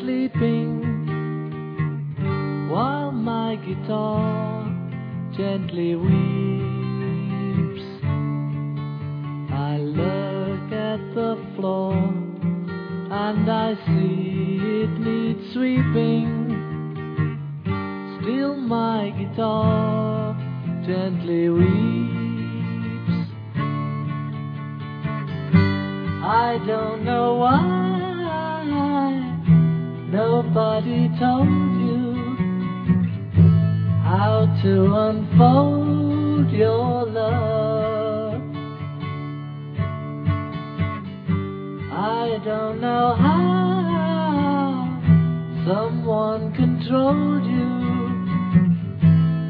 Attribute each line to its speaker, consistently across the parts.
Speaker 1: sleeping while my guitar gently weeps. I look at the floor and I see it needs sweeping. Still, my guitar gently weeps. I don't know why nobody told you how to unfold your love. I don't know how someone controlled you.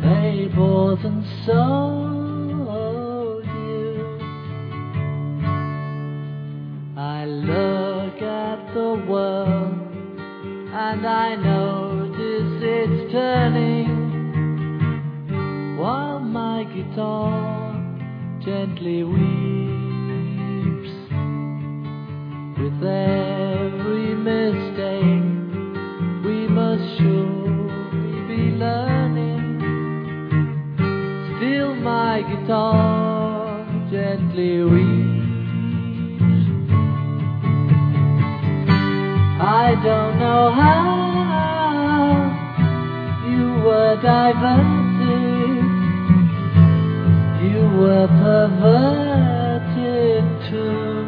Speaker 1: They bought and sold you. I look at the world and I notice it's turning while my guitar gently weeps with every mistake we must surely be learning. Still my guitar gently weeps don't know how you were diverted, you were perverted too.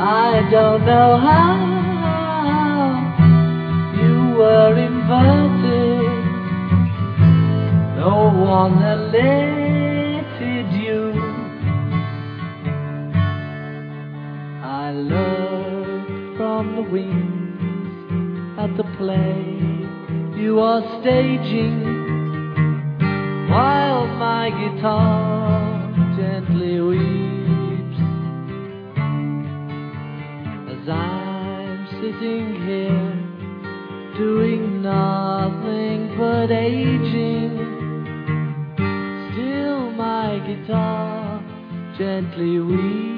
Speaker 1: I don't know how the play you are staging while my guitar gently weeps as I'm sitting here doing nothing but aging. Still, my guitar gently weeps.